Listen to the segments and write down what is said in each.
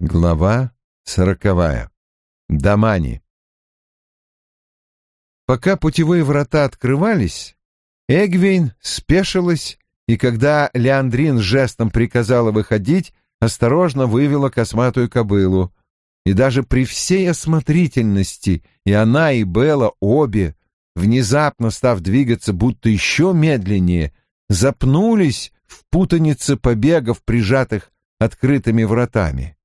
Глава сороковая. Дамани. Пока путевые врата открывались, Эгвейн спешилась, и когда Леандрин жестом приказала выходить, осторожно вывела косматую кобылу. И даже при всей осмотрительности и она, и Белла обе, внезапно став двигаться будто еще медленнее, запнулись в путанице побегов, прижатых открытыми вратами.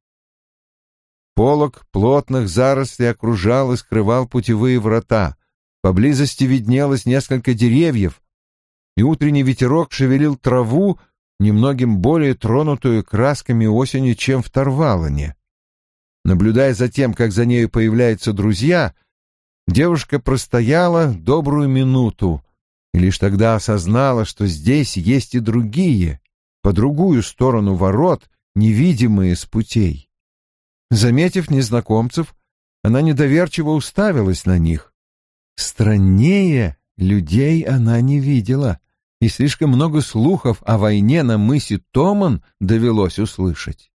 Полог плотных зарослей окружал и скрывал путевые врата. Поблизости виднелось несколько деревьев, и утренний ветерок шевелил траву, немногим более тронутую красками осени, чем в Тарвалане. Наблюдая за тем, как за нею появляются друзья, девушка простояла добрую минуту и лишь тогда осознала, что здесь есть и другие, по другую сторону ворот, невидимые с путей. Заметив незнакомцев, она недоверчиво уставилась на них. Страннее людей она не видела, и слишком много слухов о войне на мысе Томан довелось услышать.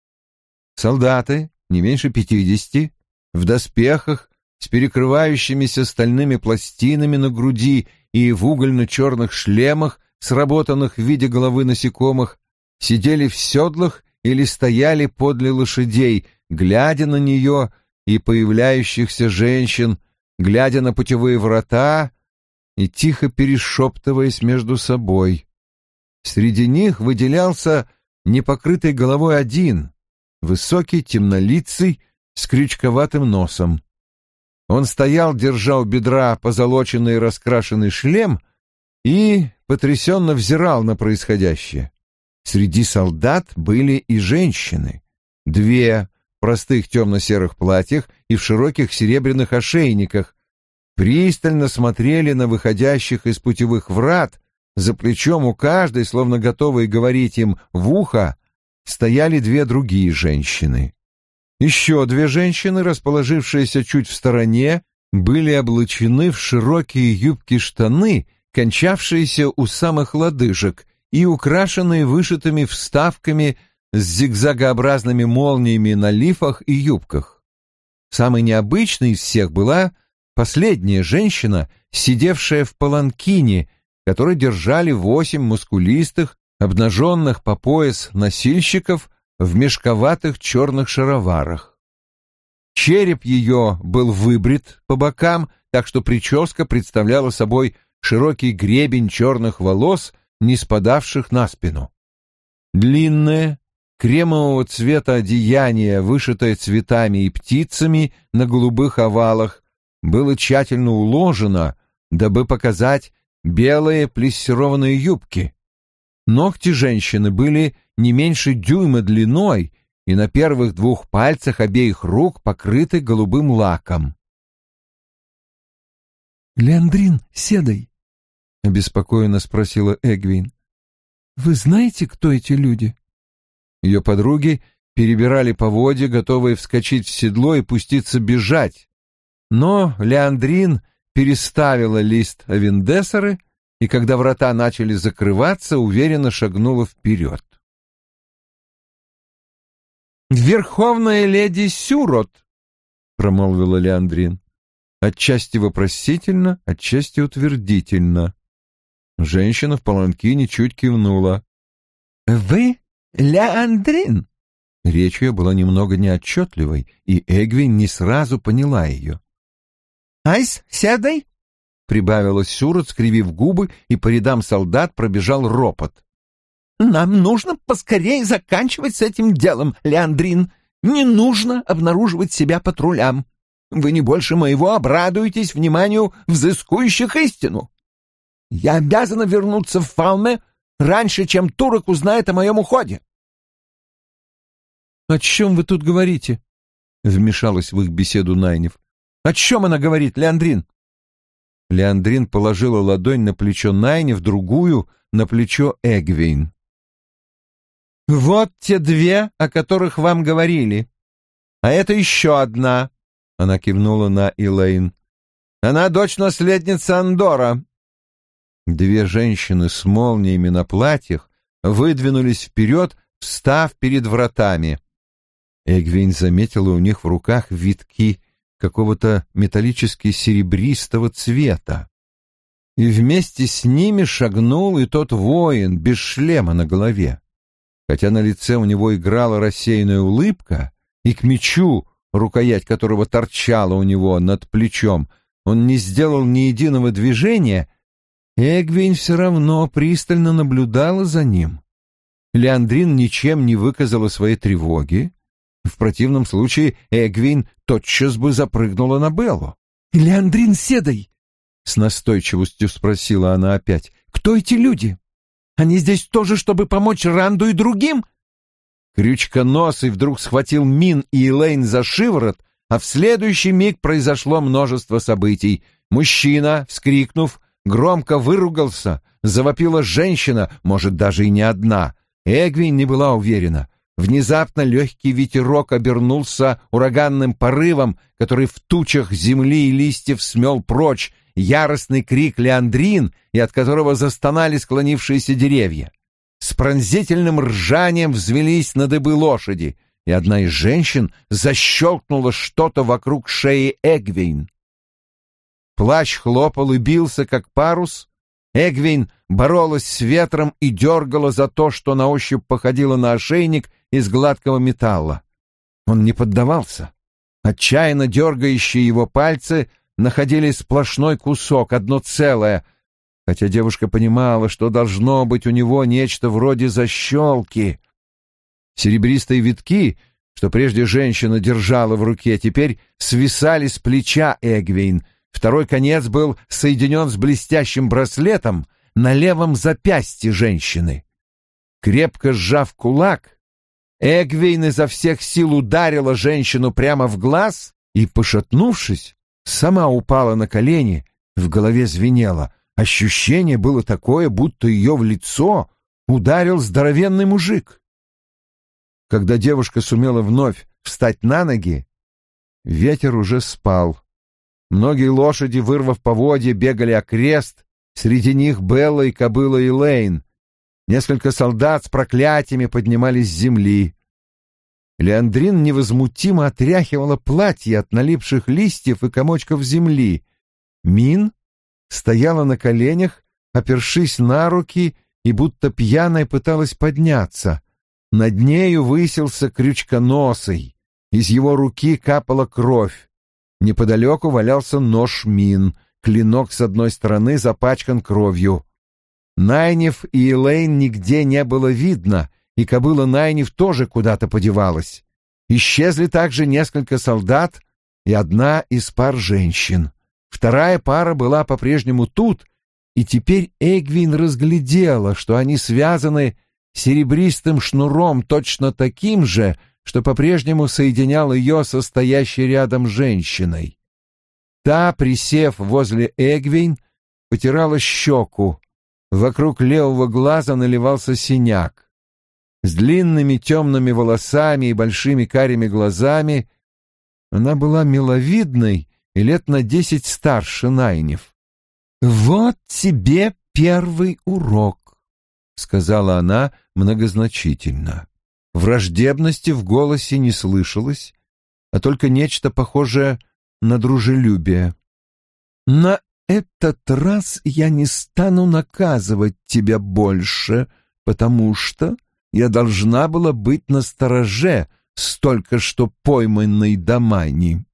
Солдаты, не меньше пятидесяти, в доспехах, с перекрывающимися стальными пластинами на груди и в угольно-черных шлемах, сработанных в виде головы насекомых, сидели в седлах или стояли подле лошадей, глядя на нее и появляющихся женщин, глядя на путевые врата и тихо перешептываясь между собой. Среди них выделялся непокрытый головой один, высокий, темнолицый, с крючковатым носом. Он стоял, держа у бедра позолоченный раскрашенный шлем и потрясенно взирал на происходящее. Среди солдат были и женщины. Две простых темно-серых платьях и в широких серебряных ошейниках пристально смотрели на выходящих из путевых врат, за плечом у каждой, словно готовые говорить им в ухо, стояли две другие женщины. Еще две женщины, расположившиеся чуть в стороне, были облачены в широкие юбки-штаны, кончавшиеся у самых лодыжек, и украшенные вышитыми вставками с зигзагообразными молниями на лифах и юбках. Самой необычной из всех была последняя женщина, сидевшая в паланкине, который держали восемь мускулистых, обнаженных по пояс носильщиков в мешковатых черных шароварах. Череп ее был выбрит по бокам, так что прическа представляла собой широкий гребень черных волос не спадавших на спину. Длинное, кремового цвета одеяние, вышитое цветами и птицами на голубых овалах, было тщательно уложено, дабы показать белые плессированные юбки. Ногти женщины были не меньше дюйма длиной и на первых двух пальцах обеих рук покрыты голубым лаком. «Леандрин Седой, — обеспокоенно спросила Эгвин. «Вы знаете, кто эти люди?» Ее подруги перебирали поводья, готовые вскочить в седло и пуститься бежать. Но Леандрин переставила лист Авендесеры и, когда врата начали закрываться, уверенно шагнула вперед. «Верховная леди Сюрот», — промолвила Леандрин, отчасти вопросительно, отчасти утвердительно. Женщина в паланкине чуть кивнула. «Вы Леандрин?» Речь ее была немного неотчетливой, и Эгвин не сразу поняла ее. «Айс, сядай!» — прибавила Сюрот, скривив губы, и по рядам солдат пробежал ропот. «Нам нужно поскорее заканчивать с этим делом, Леандрин. Не нужно обнаруживать себя патрулям. Вы не больше моего обрадуетесь вниманию взыскующих истину. Я обязана вернуться в Фалме раньше, чем турок узнает о моем уходе. — О чем вы тут говорите? — вмешалась в их беседу Найнев. — О чем она говорит, Леандрин? Леандрин положила ладонь на плечо Найнев, другую — на плечо Эгвейн. «Вот те две, о которых вам говорили. А это еще одна», — она кивнула на Илэйн. «Она дочь наследницы Андора, Две женщины с молниями на платьях выдвинулись вперед, встав перед вратами. Эгвин заметила у них в руках витки какого-то металлически серебристого цвета. И вместе с ними шагнул и тот воин без шлема на голове. Хотя на лице у него играла рассеянная улыбка, и к мечу, рукоять которого торчала у него над плечом, он не сделал ни единого движения, Эгвин все равно пристально наблюдала за ним. Леандрин ничем не выказала своей тревоги. В противном случае Эгвин тотчас бы запрыгнула на Беллу. «Леандрин Седой!» — с настойчивостью спросила она опять. «Кто эти люди? Они здесь тоже, чтобы помочь Ранду и другим?» Крючконосый вдруг схватил Мин и Элейн за шиворот, а в следующий миг произошло множество событий. Мужчина, вскрикнув, громко выругался, завопила женщина, может, даже и не одна. Эгвин не была уверена. Внезапно легкий ветерок обернулся ураганным порывом, который в тучах земли и листьев смел прочь яростный крик Леандрин, и от которого застонали склонившиеся деревья. С пронзительным ржанием взвелись на дыбы лошади, и одна из женщин защелкнула что-то вокруг шеи Эгвейн. Плащ хлопал и бился, как парус. Эгвейн боролась с ветром и дергала за то, что на ощупь походило на ошейник из гладкого металла. Он не поддавался. Отчаянно дергающие его пальцы находили сплошной кусок, одно целое, хотя девушка понимала, что должно быть у него нечто вроде защелки. Серебристые витки, что прежде женщина держала в руке, теперь свисали с плеча Эгвейн. Второй конец был соединен с блестящим браслетом на левом запястье женщины. Крепко сжав кулак, Эгвейн изо всех сил ударила женщину прямо в глаз и, пошатнувшись, сама упала на колени, в голове звенело. Ощущение было такое, будто ее в лицо ударил здоровенный мужик. Когда девушка сумела вновь встать на ноги, ветер уже спал. Многие лошади, вырвав поводья, бегали окрест, среди них Белла и кобыла Элейн. Несколько солдат с проклятиями поднимались с земли. Леандрин невозмутимо отряхивала платье от налипших листьев и комочков земли. Мин стояла на коленях, опершись на руки и будто пьяная пыталась подняться. Над нею высился крючконосый. Из его руки капала кровь. Неподалеку валялся нож Мин. Клинок с одной стороны запачкан кровью. Найнев и Элейн нигде не было видно, и кобыла Найнев тоже куда-то подевалась. Исчезли также несколько солдат и одна из пар женщин. Вторая пара была по-прежнему тут, и теперь Эгвин разглядела, что они связаны серебристым шнуром, точно таким же, что по-прежнему соединял ее со стоящей рядом женщиной. Та, присев возле Эгвин, потирала щеку, Вокруг левого глаза наливался синяк. С длинными темными волосами и большими карими глазами она была миловидной и лет на десять старше Найнев. «Вот тебе первый урок», — сказала она многозначительно. Враждебности в голосе не слышалось, а только нечто похожее на дружелюбие. «На этот раз я не стану наказывать тебя больше, потому что я должна была быть на стороже столько что пойманной Дамани.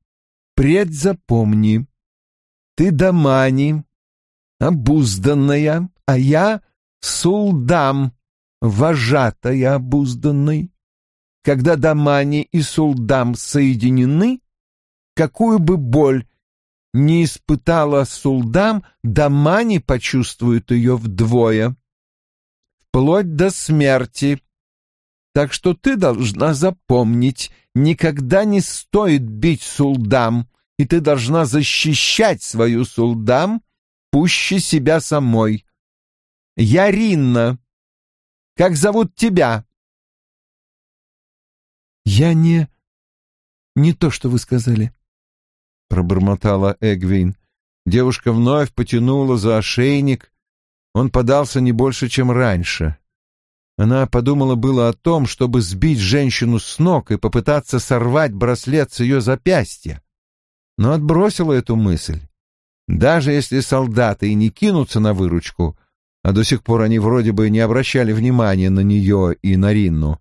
Предь запомни, ты Дамани, обузданная, а я Сулдам, вожатая обузданной. Когда Дамани и Сулдам соединены, какую бы боль не испытала Сулдам, Дамани почувствует ее вдвое. Вплоть до смерти. Так что ты должна запомнить, никогда не стоит бить Сулдам, и ты должна защищать свою Сулдам пуще себя самой. Я Ринна. Как зовут тебя? Я не... не то, что вы сказали. — пробормотала Эгвин. Девушка вновь потянула за ошейник. Он подался не больше, чем раньше. Она подумала было о том, чтобы сбить женщину с ног и попытаться сорвать браслет с ее запястья, но отбросила эту мысль. Даже если солдаты и не кинутся на выручку, а до сих пор они вроде бы не обращали внимания на нее и на Ринну,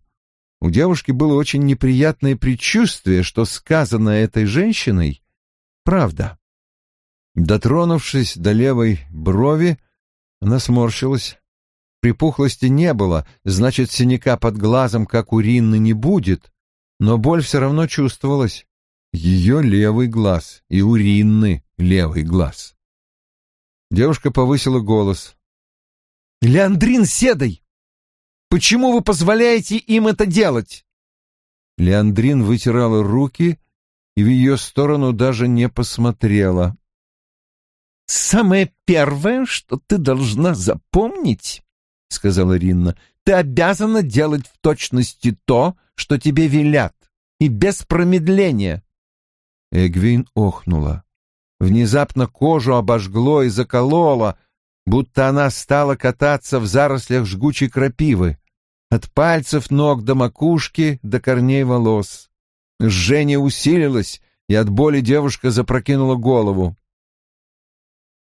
у девушки было очень неприятное предчувствие, что сказанное этой женщиной — правда. Дотронувшись до левой брови, она сморщилась. Припухлости не было, значит, синяка под глазом, как у Ринны, не будет, но боль все равно чувствовалась. Ее левый глаз и у Ринны левый глаз. Девушка повысила голос. «Леандрин Седой! Почему вы позволяете им это делать?» Леандрин вытирала руки и в ее сторону даже не посмотрела. «Самое первое, что ты должна запомнить, — сказала Ринна, — ты обязана делать в точности то, что тебе велят, и без промедления». Эгвин охнула. Внезапно кожу обожгло и закололо, будто она стала кататься в зарослях жгучей крапивы, от пальцев ног до макушки, до корней волос. Жжение усилилось, и от боли девушка запрокинула голову.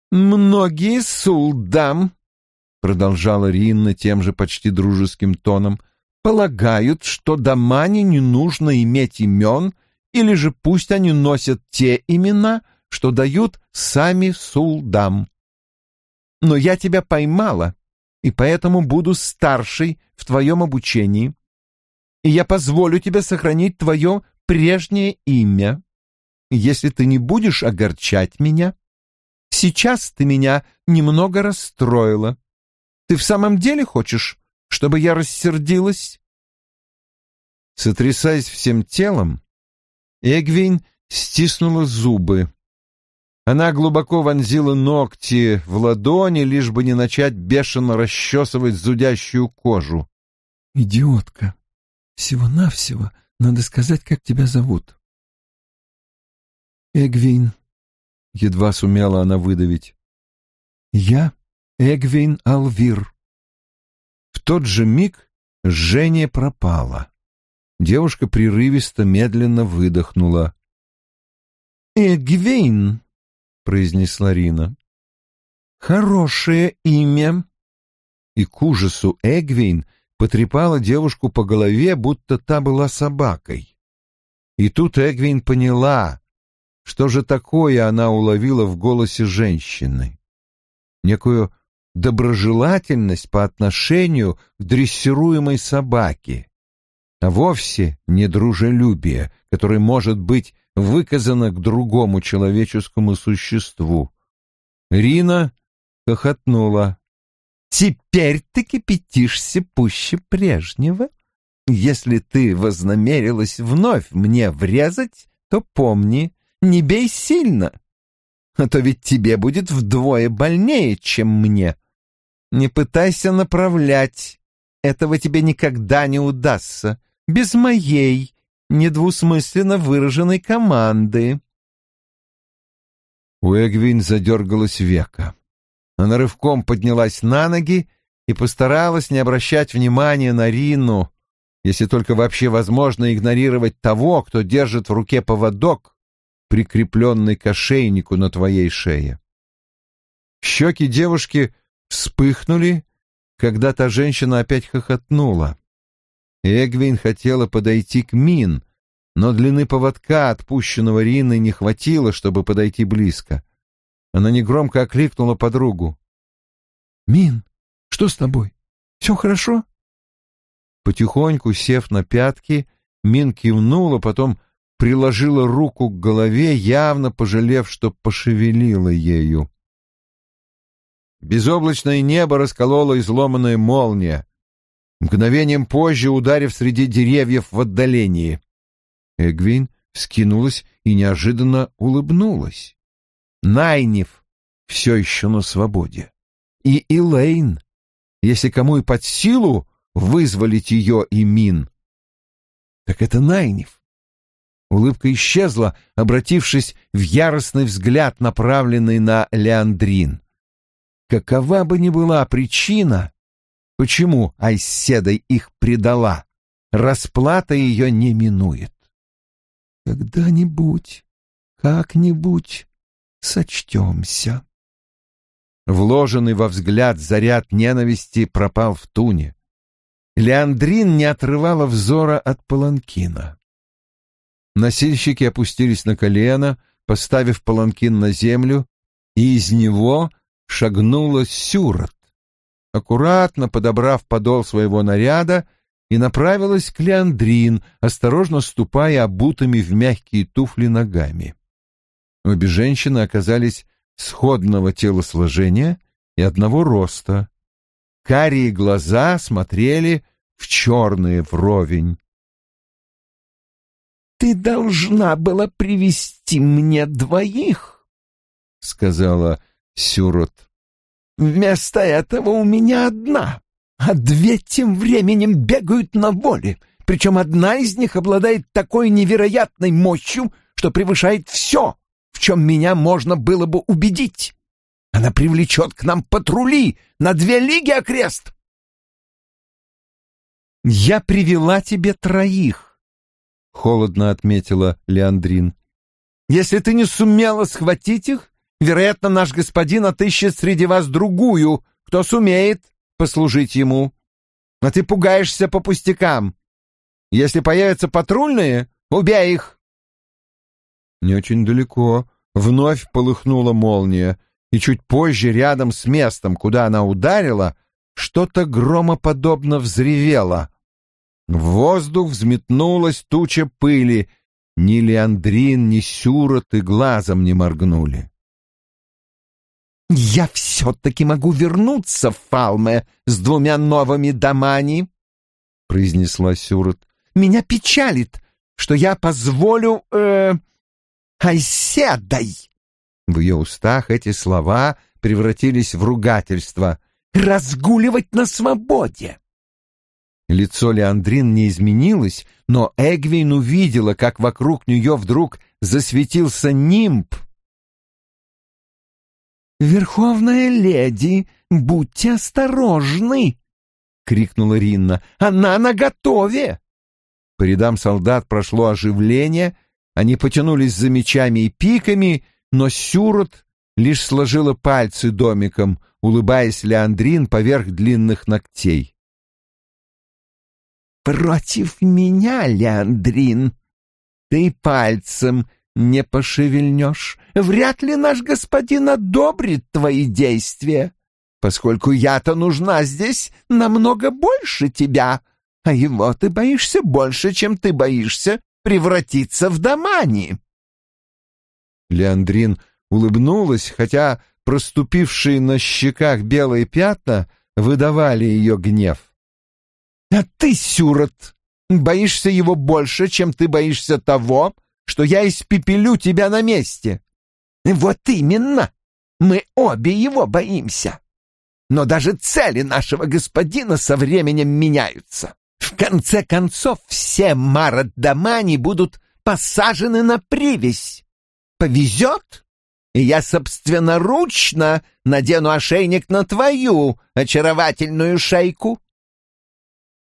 «Многие сулдам», — продолжала Ринна тем же почти дружеским тоном, — «полагают, что Дамане не нужно иметь имен, или же пусть они носят те имена, что дают сами сулдам но я тебя поймала, и поэтому буду старшей в твоем обучении. И я позволю тебе сохранить твое прежнее имя, если ты не будешь огорчать меня. Сейчас ты меня немного расстроила. Ты в самом деле хочешь, чтобы я рассердилась?» Сотрясаясь всем телом, Эгвин стиснула зубы. Она глубоко вонзила ногти в ладони, лишь бы не начать бешено расчесывать зудящую кожу. «Идиотка! Всего-навсего надо сказать, как тебя зовут». «Эгвин», — едва сумела она выдавить. «Я Эгвин Алвир». В тот же миг жжение пропало. Девушка прерывисто медленно выдохнула. «Эгвин», — произнесла Рина. «Хорошее имя». И к ужасу Эгвин потрепала девушку по голове, будто та была собакой. И тут Эгвин поняла, что же такое она уловила в голосе женщины. Некую доброжелательность по отношению к дрессируемой собаке, а вовсе не дружелюбие, которое может быть выказано к другому человеческому существу. Рина хохотнула. «Теперь ты кипятишься пуще прежнего. Если ты вознамерилась вновь мне врезать, то помни, не бей сильно, а то ведь тебе будет вдвое больнее, чем мне. Не пытайся направлять, этого тебе никогда не удастся, без моей недвусмысленно выраженной команды. У Эгвин задергалась века. Она рывком поднялась на ноги и постаралась не обращать внимания на Рину, если только вообще возможно игнорировать того, кто держит в руке поводок, прикрепленный к ошейнику на твоей шее. Щеки девушки вспыхнули, когда та женщина опять хохотнула. Эгвин хотела подойти к Мин, но длины поводка, отпущенного Риной, не хватило, чтобы подойти близко. Она негромко окликнула подругу. «Мин, что с тобой? Все хорошо?» Потихоньку, сев на пятки, Мин кивнула, потом приложила руку к голове, явно пожалев, что пошевелила ею. Безоблачное небо расколола изломанная молния мгновением позже ударив среди деревьев в отдалении. Эгвин вскинулась и неожиданно улыбнулась. Найниф все еще на свободе. И Элейн, если кому и под силу вызволить ее и Мин, так это Найниф. Улыбка исчезла, обратившись в яростный взгляд, направленный на Леандрин. Какова бы ни была причина, почему Айседа их предала. Расплата ее не минует. Когда-нибудь, как-нибудь сочтемся. Вложенный во взгляд заряд ненависти пропал в туне. Леандрин не отрывала взора от паланкина. Носильщики опустились на колено, поставив паланкин на землю, и из него шагнула Сюрот, аккуратно подобрав подол своего наряда, и направилась к Леандрин, осторожно ступая обутыми в мягкие туфли ногами. Обе женщины оказались сходного телосложения и одного роста. Карие глаза смотрели в черные вровень. «Ты должна была привести мне двоих», — сказала Сюрот. «Вместо этого у меня одна, а две тем временем бегают на воле, причем одна из них обладает такой невероятной мощью, что превышает все, в чем меня можно было бы убедить. Она привлечет к нам патрули на две лиги окрест. «Я привела тебе троих», — холодно отметила Леандрин. «Если ты не сумела схватить их, вероятно, наш господин отыщет среди вас другую, кто сумеет послужить ему. А ты пугаешься по пустякам. Если появятся патрульные, убей их. Не очень далеко вновь полыхнула молния, и чуть позже рядом с местом, куда она ударила, что-то громоподобно взревело. В воздух взметнулась туча пыли, ни Леандрин, ни Сюрот и глазом не моргнули. «Я все-таки могу вернуться в Фалме с двумя новыми домами», — произнесла Сюрот. «Меня печалит, что я позволю... Э, Айседай!» В ее устах эти слова превратились в ругательство. «Разгуливать на свободе!» Лицо Леандрин не изменилось, но Эгвин увидела, как вокруг нее вдруг засветился нимб. «Верховная леди, будьте осторожны!» — крикнула Ринна. «Она наготове!» По рядам солдат прошло оживление, они потянулись за мечами и пиками, но Сюрот лишь сложила пальцы домиком, улыбаясь Леандрин поверх длинных ногтей. «Против меня, Леандрин, ты пальцем не пошевельнешь. Вряд ли наш господин одобрит твои действия, поскольку я-то нужна здесь намного больше тебя, а его ты боишься больше, чем ты боишься превратиться в домани». Леандрин улыбнулась, хотя проступившие на щеках белые пятна выдавали ее гнев. «А ты, Сюрот, боишься его больше, чем ты боишься того, что я испепелю тебя на месте. Вот именно, мы обе его боимся. Но даже цели нашего господина со временем меняются. В конце концов, все Марат-Дамани будут посажены на привязь. Повезет, и я собственноручно надену ошейник на твою очаровательную шейку.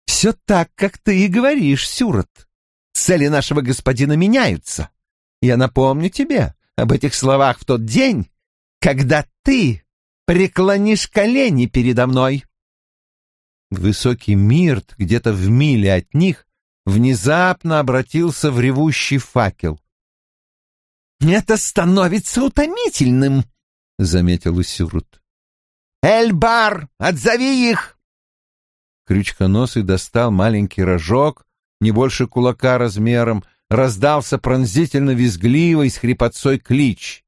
Все так, как ты и говоришь, Сюрот. Цели нашего господина меняются. Я напомню тебе об этих словах в тот день, когда ты преклонишь колени передо мной. Высокий Мирт, где-то в миле от них, внезапно обратился в ревущий факел. «Это становится утомительным», — заметил Исюрут. «Эльбар, отзови их!» Крючконосый достал маленький рожок, не больше кулака размером, раздался пронзительно визгливый с хрипотцой клич.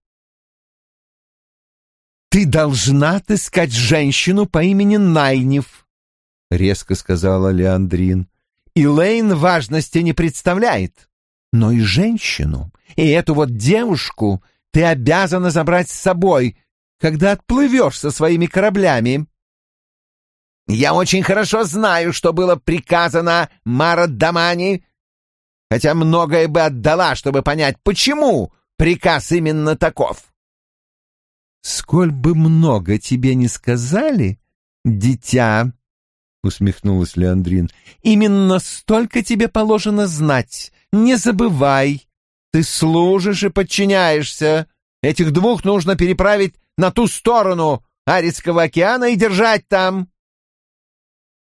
«Ты должна отыскать женщину по имени Найнев», — резко сказала Леандрин. «Илэйн важности не представляет, но и женщину, и эту вот девушку ты обязана забрать с собой, когда отплывешь со своими кораблями». Я очень хорошо знаю, что было приказано Марат Дамани, хотя многое бы отдала, чтобы понять, почему приказ именно таков. Сколь бы много тебе не сказали, дитя, — усмехнулась Леандрин. «Именно столько тебе положено знать. Не забывай. Ты служишь и подчиняешься. Этих двух нужно переправить на ту сторону Аридского океана и держать там».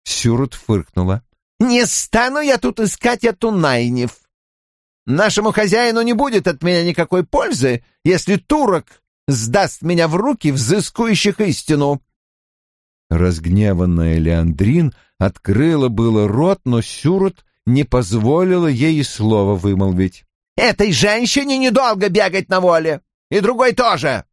Сюрот фыркнула. «Не стану я тут искать эту Найнев. Нашему хозяину не будет от меня никакой пользы, если турок сдаст меня в руки взыскующих истину». Разгневанная Леандрин открыла было рот, но Сюрот не позволила ей слова вымолвить. «Этой женщине недолго бегать на воле, и другой тоже.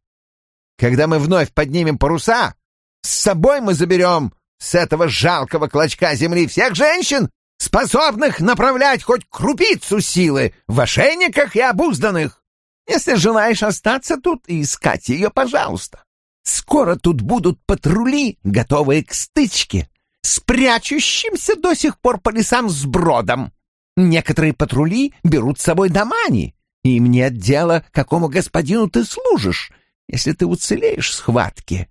Когда мы вновь поднимем паруса, с собой мы заберем с этого жалкого клочка земли всех женщин, способных направлять хоть крупицу силы в ошейниках и обузданных. Если желаешь остаться тут и искать ее, пожалуйста. Скоро тут будут патрули, готовые к стычке, спрячущимся до сих пор по лесам с бродом. Некоторые патрули берут с собой домани, и им нет дела, какому господину ты служишь, если ты уцелеешь в схватке.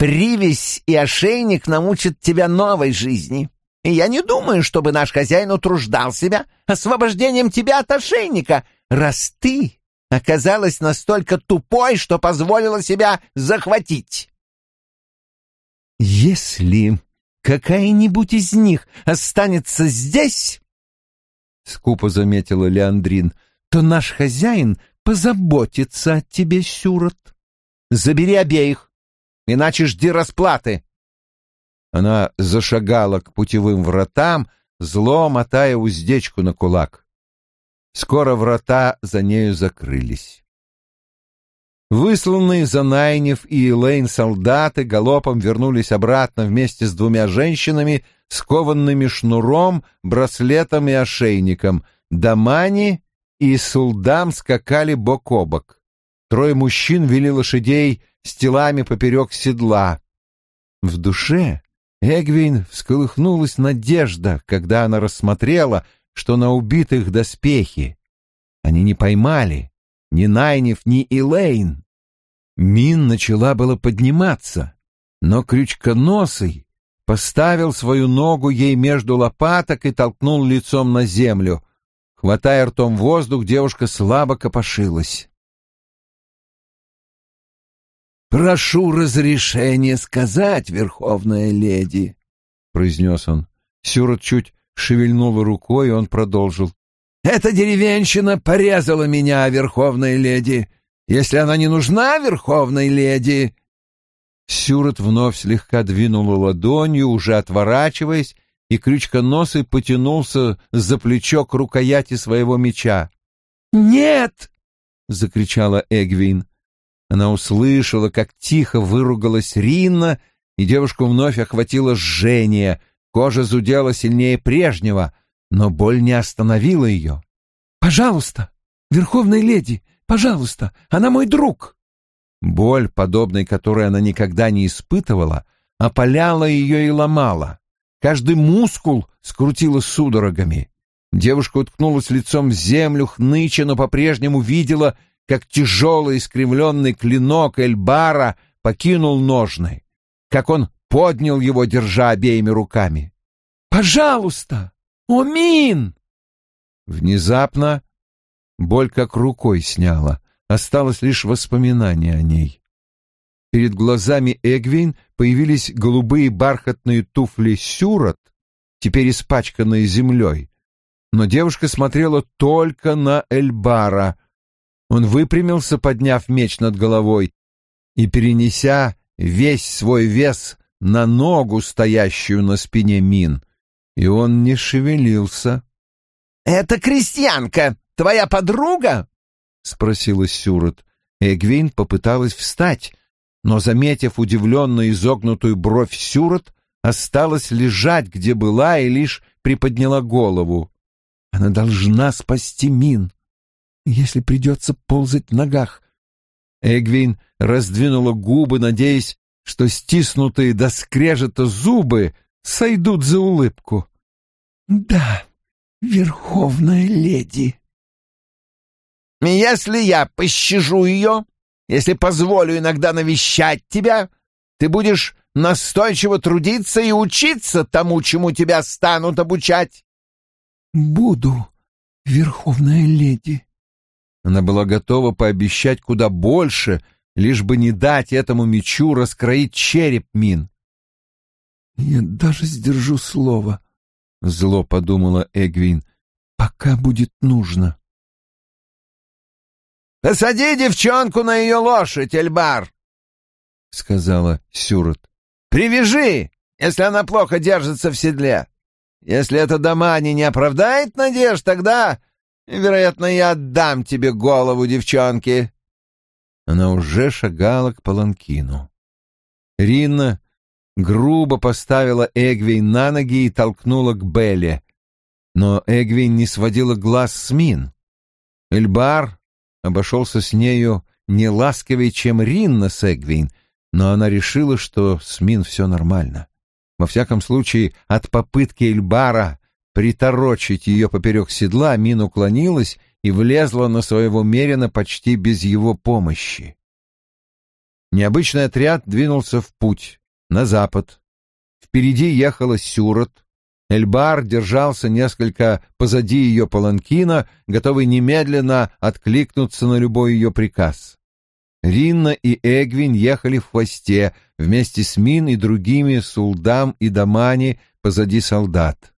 Привязь и ошейник научат тебя новой жизни. И я не думаю, чтобы наш хозяин утруждал себя освобождением тебя от ошейника, раз ты оказалась настолько тупой, что позволила себя захватить. Если какая-нибудь из них останется здесь, — скупо заметила Леандрин, — то наш хозяин позаботится о тебе, Сюрот. Забери обеих, иначе жди расплаты. Она зашагала к путевым вратам, зло мотая уздечку на кулак. Скоро врата за нею закрылись. Высланные за Найнев и Элейн солдаты галопом вернулись обратно вместе с двумя женщинами, скованными шнуром, браслетом и ошейником. Дамани и Сулдам скакали бок о бок. Трое мужчин вели лошадей с телами поперек седла. В душе Эгвин всколыхнулась надежда, когда она рассмотрела, что на убитых доспехи. Они не поймали ни Найнев, ни Илейн. Мин начала было подниматься, но крючконосый поставил свою ногу ей между лопаток и толкнул лицом на землю. Хватая ртом воздух, девушка слабо копошилась. «Прошу разрешения сказать, верховная леди», — произнес он. Сюрот чуть шевельнула рукой, и он продолжил. «Эта деревенщина порезала меня, верховная леди. Если она не нужна, верховной леди...» Сюрот вновь слегка двинула ладонью, уже отворачиваясь, и крючконосый потянулся за плечо рукояти своего меча. «Нет!» — закричала Эгвин. Она услышала, как тихо выругалась Ринна, и девушку вновь охватило жжение, Кожа зудела сильнее прежнего, но боль не остановила ее. «Пожалуйста, верховная леди, пожалуйста, она мой друг!» Боль, подобной которой она никогда не испытывала, опаляла ее и ломала. Каждый мускул скрутила судорогами. Девушка уткнулась лицом в землю, хныча, но по-прежнему видела, как тяжелый искривленный клинок Эльбара покинул ножны, как он поднял его, держа обеими руками. «Пожалуйста! Омин!» Внезапно боль как рукой сняла, осталось лишь воспоминание о ней. Перед глазами Эгвин появились голубые бархатные туфли Сюрот, теперь испачканные землей. Но девушка смотрела только на Эльбара. Он выпрямился, подняв меч над головой, и, перенеся весь свой вес на ногу, стоящую на спине Мин, и он не шевелился. «Это крестьянка, твоя подруга?» — спросила Сюрот. Эгвин попыталась встать, но, заметив удивленно изогнутую бровь Сюрот, осталась лежать, где была, и лишь приподняла голову. Она должна спасти Мин, если придется ползать в ногах. Эгвин раздвинула губы, надеясь, что стиснутые до скрежета зубы сойдут за улыбку. «Да, верховная леди». «Если я пощажу ее, если позволю иногда навещать тебя, Ты будешь настойчиво трудиться и учиться тому, чему тебя станут обучать. Буду, верховная леди. Она была готова пообещать куда больше, лишь бы не дать этому мечу раскроить череп Мин. «Я даже сдержу слово», — зло подумала Эгвин, — «пока будет нужно». «Посади девчонку на ее лошадь, Эльбар», — сказала Сюрот. «Привяжи, если она плохо держится в седле. Если эта Дамани не оправдает надежд, тогда, вероятно, я отдам тебе голову девчонки». Она уже шагала к паланкину. Ринна грубо поставила Эгвейн на ноги и толкнула к Белле. Но Эгвейн не сводила глаз с Мин. Эльбар обошелся с нею не ласковее, чем Ринна с Эгвейн, но она решила, что с Мин все нормально. Во всяком случае, от попытки Эльбара приторочить ее поперек седла Мин уклонилась и влезла на своего Мерина почти без его помощи. Необычный отряд двинулся в путь, на запад. Впереди ехала Сюрот. Эльбар держался несколько позади ее паланкина, готовый немедленно откликнуться на любой ее приказ. Ринна и Эгвин ехали в хвосте вместе с Мин и другими Сулдам и Дамани позади солдат.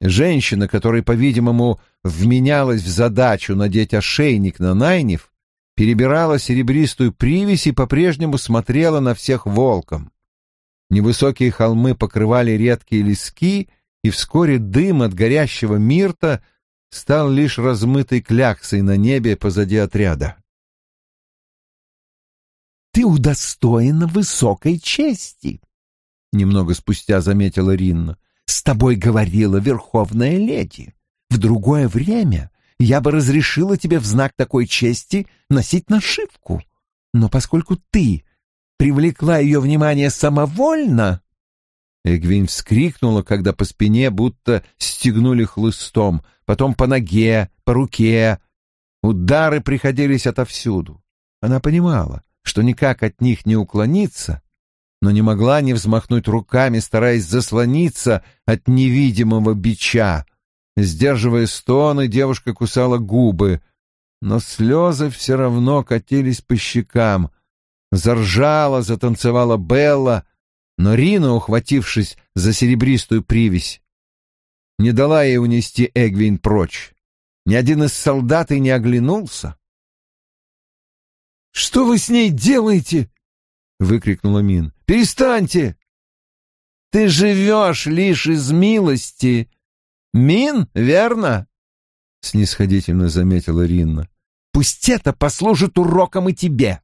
Женщина, которая, по-видимому, вменялась в задачу надеть ошейник на Найнев, перебирала серебристую привязь и по-прежнему смотрела на всех волком. Невысокие холмы покрывали редкие лески, и вскоре дым от горящего мирта стал лишь размытой кляксой на небе позади отряда. «Ты удостоена высокой чести», — немного спустя заметила Ринна. «С тобой говорила верховная леди. В другое время я бы разрешила тебе в знак такой чести носить нашивку. Но поскольку ты привлекла ее внимание самовольно...» Эгвин вскрикнула, когда по спине будто стегнули хлыстом, потом по ноге, по руке. Удары приходились отовсюду. Она понимала, что никак от них не уклониться, но не могла не взмахнуть руками, стараясь заслониться от невидимого бича. Сдерживая стоны, девушка кусала губы, но слезы все равно катились по щекам. Заржала, затанцевала Белла, но Рина, ухватившись за серебристую привязь, не дала ей унести Эгвин прочь. Ни один из солдат и не оглянулся. «Что вы с ней делаете?» — выкрикнула Мин. «Перестаньте!» «Ты живешь лишь из милости. Мин, верно?» — снисходительно заметила Ринна. «Пусть это послужит уроком и тебе.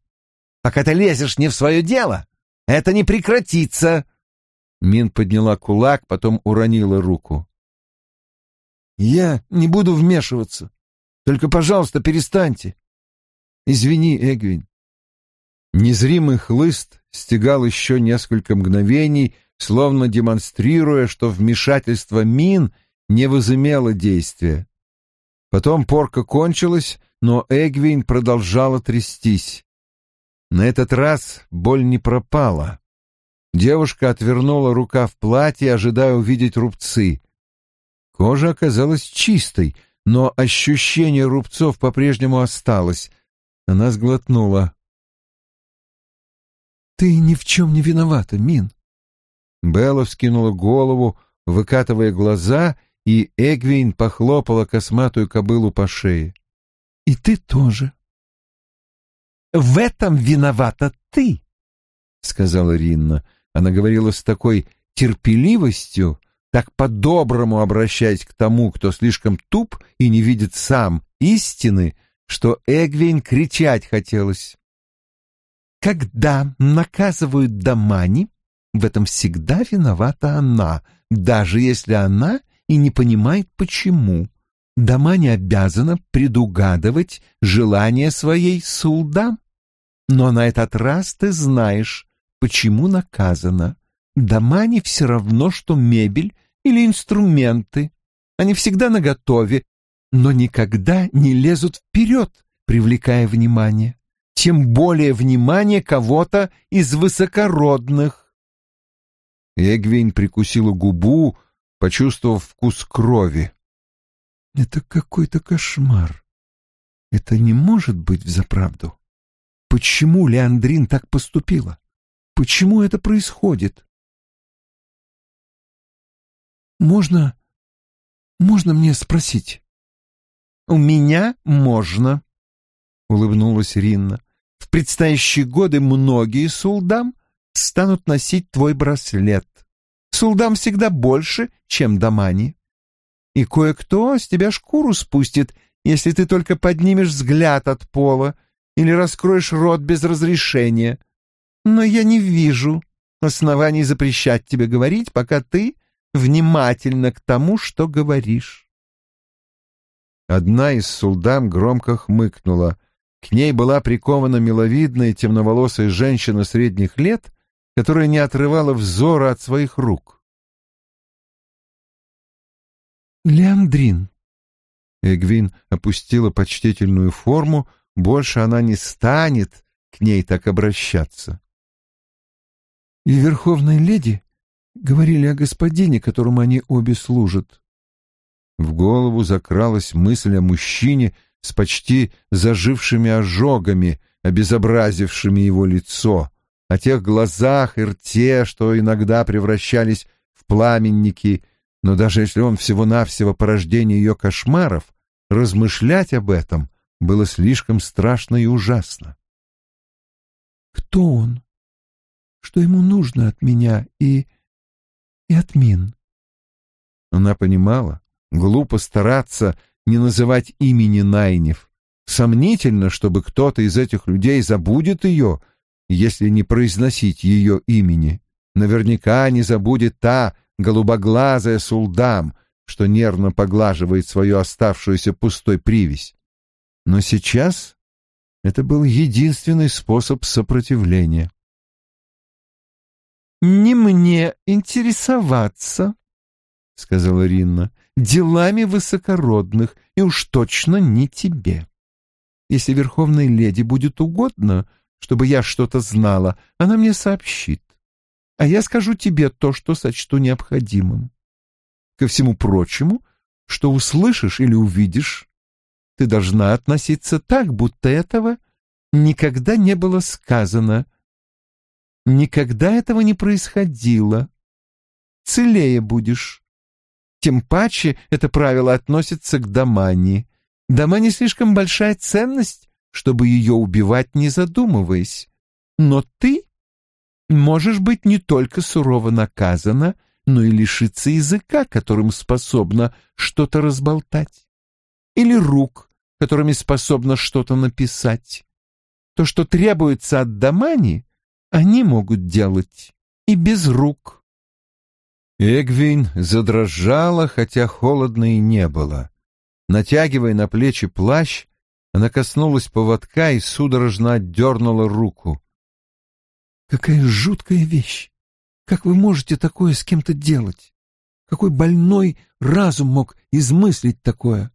Пока ты лезешь не в свое дело, это не прекратится. Мин подняла кулак, потом уронила руку. Я не буду вмешиваться. Только, пожалуйста, перестаньте. Извини, Эгвин. Незримый хлыст стегал еще несколько мгновений, словно демонстрируя, что вмешательство Мин не возымело действия. Потом порка кончилась, но Эгвин продолжала трястись. На этот раз боль не пропала. Девушка отвернула рука в платье, ожидая увидеть рубцы. Кожа оказалась чистой, но ощущение рубцов по-прежнему осталось. Она сглотнула. «Ты ни в чем не виновата, Мин». Белла вскинула голову, выкатывая глаза, и Эгвин похлопала косматую кобылу по шее. «И ты тоже». В этом виновата ты, — сказала Ринна. Она говорила с такой терпеливостью, так по-доброму обращаясь к тому, кто слишком туп и не видит сам истины, что Эгвин кричать хотелось. Когда наказывают Дамани, в этом всегда виновата она, даже если она и не понимает, почему. Дамани обязана предугадывать желания своей сулдам. Но на этот раз ты знаешь, почему наказано. Дома не все равно, что мебель или инструменты. Они всегда наготове, но никогда не лезут вперед, привлекая внимание. Тем более внимание кого-то из высокородных. Эгвин прикусила губу, почувствовав вкус крови. Это какой-то кошмар. Это не может быть взаправду. Почему Леандрин так поступила? Почему это происходит? Можно... можно мне спросить? У меня можно, улыбнулась Ринна. В предстоящие годы многие сулдам станут носить твой браслет. Сулдам всегда больше, чем дамани. И кое-кто с тебя шкуру спустит, если ты только поднимешь взгляд от пола или раскроешь рот без разрешения. Но я не вижу оснований запрещать тебе говорить, пока ты внимательно к тому, что говоришь. Одна из сулдам громко хмыкнула. К ней была прикована миловидная темноволосая женщина средних лет, которая не отрывала взора от своих рук. «Леандрин», Эгвин опустила почтительную форму, больше она не станет к ней так обращаться. «И верховной леди говорили о господине, которому они обе служат». В голову закралась мысль о мужчине с почти зажившими ожогами, обезобразившими его лицо, о тех глазах и рте, что иногда превращались в пламенники, но даже если он всего-навсего порождение ее кошмаров, размышлять об этом было слишком страшно и ужасно. «Кто он? Что ему нужно от меня и... и от Мин?» Она понимала, глупо стараться не называть имени Найнев. Сомнительно, чтобы кто-то из этих людей забудет ее, если не произносить ее имени. Наверняка не забудет та голубоглазая Сулдам, что нервно поглаживает свою оставшуюся пустой привязь. Но сейчас это был единственный способ сопротивления. «Не мне интересоваться», — сказала Ринна, — «делами высокородных, и уж точно не тебе. Если верховной леди будет угодно, чтобы я что-то знала, она мне сообщит а я скажу тебе то, что сочту необходимым. Ко всему прочему, что услышишь или увидишь, ты должна относиться так, будто этого никогда не было сказано. Никогда этого не происходило. Целее будешь. Тем паче это правило относится к Дамани. Дамани слишком большая ценность, чтобы ее убивать, не задумываясь. Но ты можешь быть не только сурово наказана, но и лишиться языка, которым способна что-то разболтать, или рук, которыми способна что-то написать. То, что требуется от Дамани, они могут делать и без рук. Эгвин задрожала, хотя холодно и не было. Натягивая на плечи плащ, она коснулась поводка и судорожно отдернула руку. Какая жуткая вещь! Как вы можете такое с кем-то делать? Какой больной разум мог измыслить такое?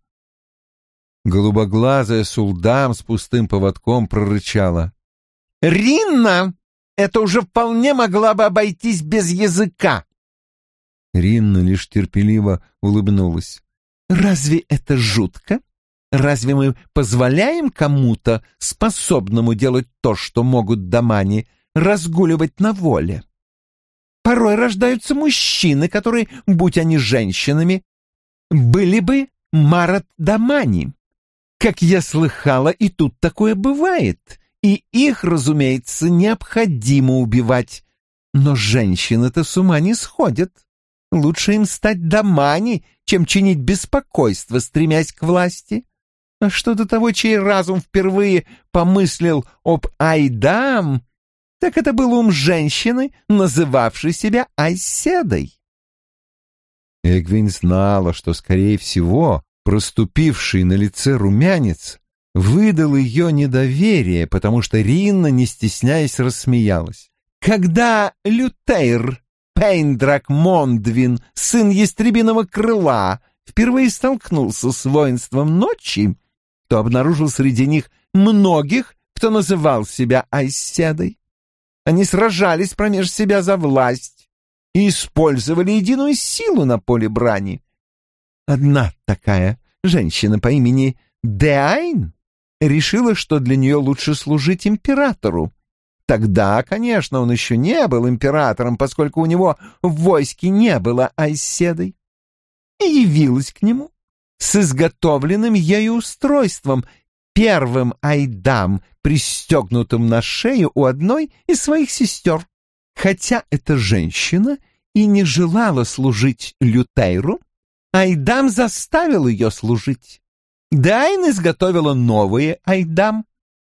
Голубоглазая Сулдам с пустым поводком прорычала. «Ринна! Это уже вполне могла бы обойтись без языка!» Ринна лишь терпеливо улыбнулась. «Разве это жутко? Разве мы позволяем кому-то, способному делать то, что могут домани, разгуливать на воле. Порой рождаются мужчины, которые, будь они женщинами, были бы Марат-Дамани. Как я слыхала, и тут такое бывает, и их, разумеется, необходимо убивать. Но женщины-то с ума не сходят. Лучше им стать Дамани, чем чинить беспокойство, стремясь к власти. А что до того, чей разум впервые помыслил об Айдам, так это был ум женщины, называвшей себя Айседой. Эгвин знала, что, скорее всего, проступивший на лице румянец выдал ее недоверие, потому что Ринна, не стесняясь, рассмеялась. Когда Лютейр, Пейндрак Мондвин, сын Ястребиного Крыла, впервые столкнулся с воинством ночи, то обнаружил среди них многих, кто называл себя Айседой. Они сражались промеж себя за власть и использовали единую силу на поле брани. Одна такая женщина по имени Деайн решила, что для нее лучше служить императору. Тогда, конечно, он еще не был императором, поскольку у него в войске не было Айседой. И явилась к нему с изготовленным ею устройством, первым айдам, пристегнутым на шею у одной из своих сестер. Хотя эта женщина и не желала служить Лютейру, Айдам заставил ее служить. Дайн изготовила новые Айдам.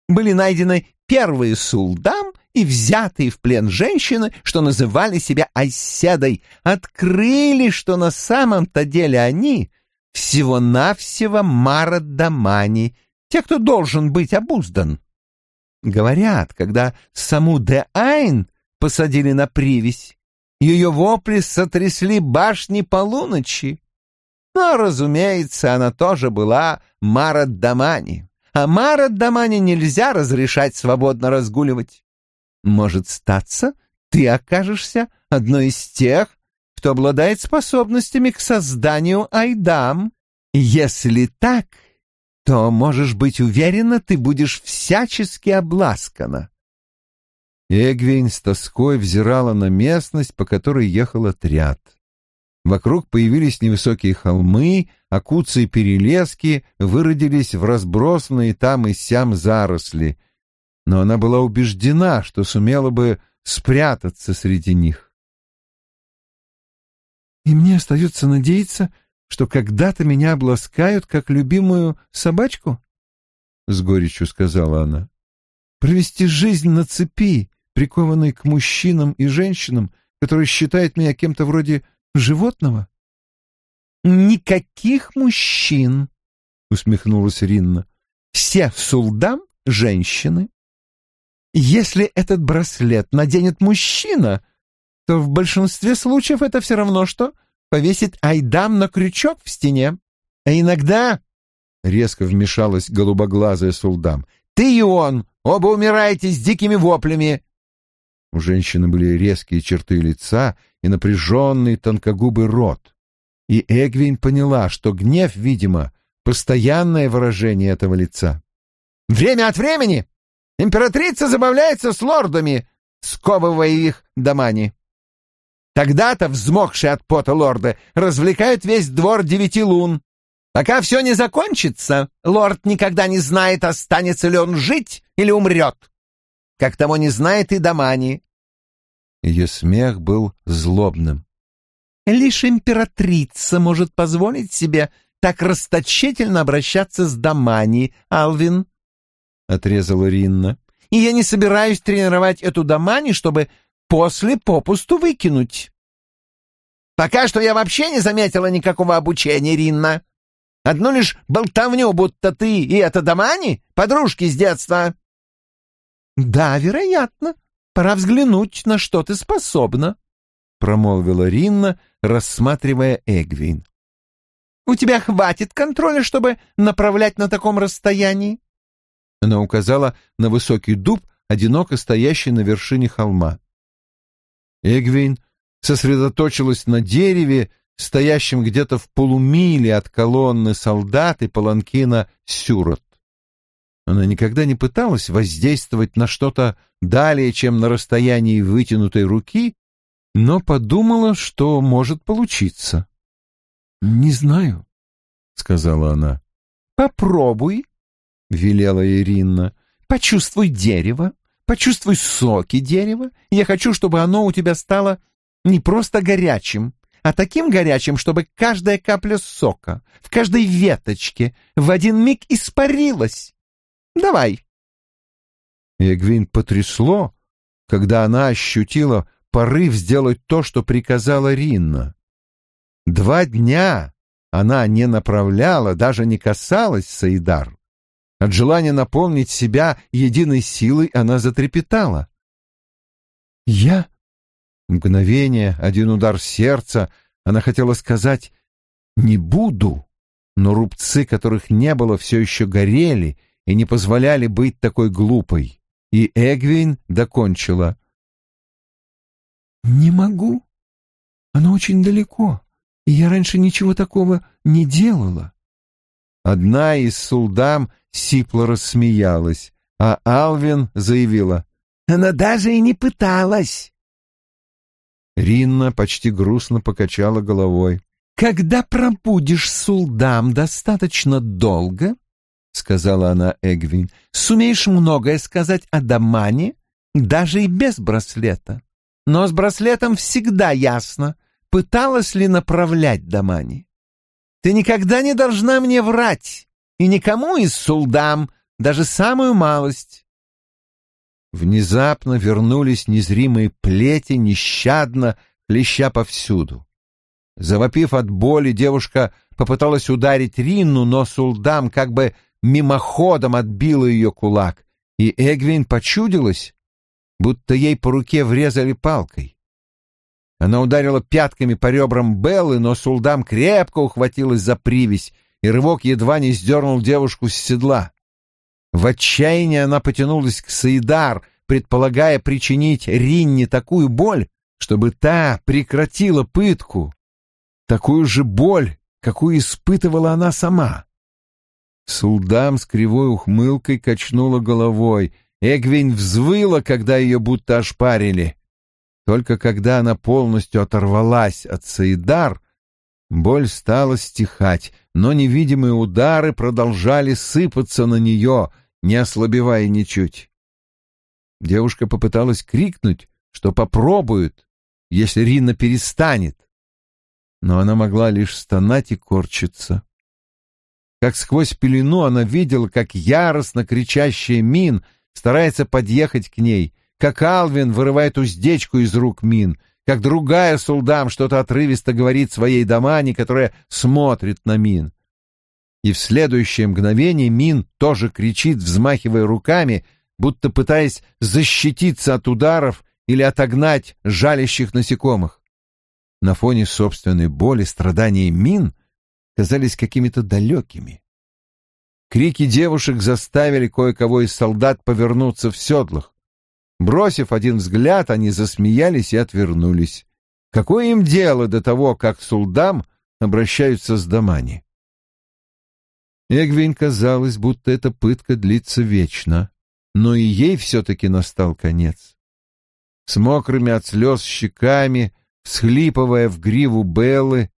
Были найдены первые сулдам и взятые в плен женщины, что называли себя Айседой, открыли, что на самом-то деле они всего-навсего Марадамани, те, кто должен быть обуздан. Говорят, когда саму де Айн посадили на привязь, ее вопли сотрясли башни полуночи. Но, разумеется, она тоже была Марадамани, а Марадамани нельзя разрешать свободно разгуливать. Может статься, ты окажешься одной из тех, кто обладает способностями к созданию айдам. Если так, то, можешь быть уверена, ты будешь всячески обласкана. Эгвин с тоской взирала на местность, по которой ехал отряд. Вокруг появились невысокие холмы, а куцы и перелески выродились в разбросанные там и сям заросли, но она была убеждена, что сумела бы спрятаться среди них. «И мне остается надеяться, что когда-то меня обласкают, как любимую собачку? — с горечью сказала она. — Провести жизнь на цепи, прикованной к мужчинам и женщинам, которые считают меня кем-то вроде животного? — Никаких мужчин, — усмехнулась Ринна. — Все сулдам — женщины. Если этот браслет наденет мужчина, то в большинстве случаев это все равно, что повесить айдам на крючок в стене. А иногда, — резко вмешалась голубоглазая сулдам, — ты и он, оба умираете с дикими воплями. У женщины были резкие черты лица и напряженный тонкогубый рот. И Эгвин поняла, что гнев, видимо, постоянное выражение этого лица. «Время от времени императрица забавляется с лордами, сковывая их домани. Тогда-то взмокшие от пота лорды развлекают весь двор девяти лун. Пока все не закончится, лорд никогда не знает, останется ли он жить или умрет. Как того не знает и Дамани. Ее смех был злобным. Лишь императрица может позволить себе так расточительно обращаться с Дамани, Алвин, — отрезала Ринна. И я не собираюсь тренировать эту Дамани, чтобы после попусту выкинуть. Пока что я вообще не заметила никакого обучения, Ринна. Одну лишь болтовню, будто ты и это Дамани, подружки с детства. Да, вероятно. Пора взглянуть, на что ты способна, промолвила Ринна, рассматривая Эгвин. У тебя хватит контроля, чтобы направлять на таком расстоянии? Она указала на высокий дуб, одиноко стоящий на вершине холма. Эгвин сосредоточилась на дереве, стоящем где-то в полумиле от колонны солдат и паланкина Сюрот. Она никогда не пыталась воздействовать на что-то далее, чем на расстоянии вытянутой руки, но подумала, что может получиться. «Не знаю», — сказала она. «Попробуй», — велела Ирина. «Почувствуй дерево, Почувствуй соки дерева. Я хочу, чтобы оно у тебя стало не просто горячим, а таким горячим, чтобы каждая капля сока в каждой веточке в один миг испарилась. Давай. Эгвин потрясло, когда она ощутила порыв сделать то, что приказала Ринна. Два дня она не направляла, даже не касалась Саидар. От желания наполнить себя единой силой она затрепетала. «Я?» Мгновение, один удар сердца, она хотела сказать «не буду», но рубцы, которых не было, все еще горели, и не позволяли быть такой глупой. И Эгвин докончила. «Не могу. Оно очень далеко, и я раньше ничего такого не делала». Одна из сулдам сипло рассмеялась, а Алвин заявила. «Она даже и не пыталась». Ринна почти грустно покачала головой. «Когда пробудешь сулдам достаточно долго, — сказала она Эгвин, — сумеешь многое сказать о Дамане, даже и без браслета. Но с браслетом всегда ясно, пыталась ли направлять Дамани. Ты никогда не должна мне врать, и никому из сулдам, даже самую малость. Внезапно вернулись незримые плети, нещадно, хлеща повсюду. Завопив от боли, девушка попыталась ударить Ринну, но Сулдам как бы мимоходом отбила ее кулак, и Эгвин почудилась, будто ей по руке врезали палкой. Она ударила пятками по ребрам Беллы, но Сулдам крепко ухватилась за привязь, и рывок едва не сдернул девушку с седла. В отчаянии она потянулась к Саидар, предполагая причинить Ринне такую боль, чтобы та прекратила пытку, такую же боль, какую испытывала она сама. Сулдам с кривой ухмылкой качнула головой. Эгвин взвыла, когда ее будто ошпарили. Только когда она полностью оторвалась от Саидар, боль стала стихать, но невидимые удары продолжали сыпаться на нее, не ослабевая ничуть. Девушка попыталась крикнуть, что попробует, если Рина перестанет, но она могла лишь стонать и корчиться. Как сквозь пелену она видела, как яростно кричащая Мин старается подъехать к ней, как Алвин вырывает уздечку из рук Мин, как другая Сулдам что-то отрывисто говорит своей домане, которая смотрит на Мин. И в следующее мгновение Мин тоже кричит, взмахивая руками, будто пытаясь защититься от ударов или отогнать жалящих насекомых. На фоне собственной боли страдания Мин казались какими-то далекими. Крики девушек заставили кое-кого из солдат повернуться в седлах. Бросив один взгляд, они засмеялись и отвернулись. Какое им дело до того, как сулдам обращаются с домани? Эгвин казалось, будто эта пытка длится вечно, но и ей все-таки настал конец. С мокрыми от слез щеками, всхлипывая в гриву Беллы,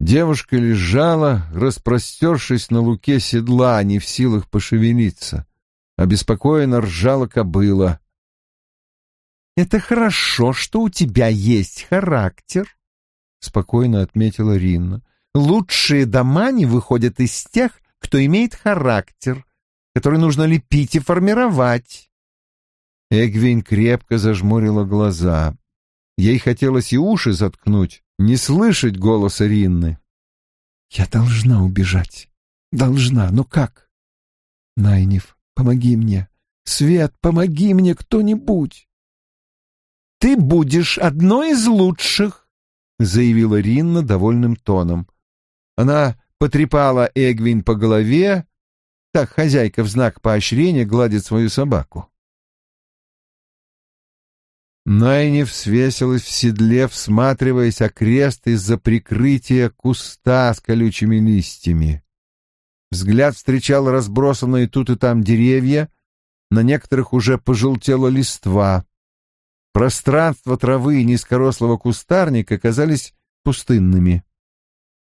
девушка лежала, распростершись на луке седла, не в силах пошевелиться. Обеспокоенно ржала кобыла. «Это хорошо, что у тебя есть характер», — спокойно отметила Ринна. «Лучшие дома не выходят из тех, кто имеет характер, который нужно лепить и формировать». Эгвин крепко зажмурила глаза. Ей хотелось и уши заткнуть, не слышать голоса Ринны. «Я должна убежать. Должна. Но как?» «Найниф, помоги мне. Свет, помоги мне кто-нибудь!» ты будешь одной из лучших», — заявила Ринна довольным тоном. Она потрепала Эгвин по голове, так хозяйка в знак поощрения гладит свою собаку. Найнев свесилась в седле, всматриваясь окрест из-за прикрытия куста с колючими листьями. Взгляд встречал разбросанные тут и там деревья, на некоторых уже пожелтела листва. Пространство травы и низкорослого кустарника казались пустынными.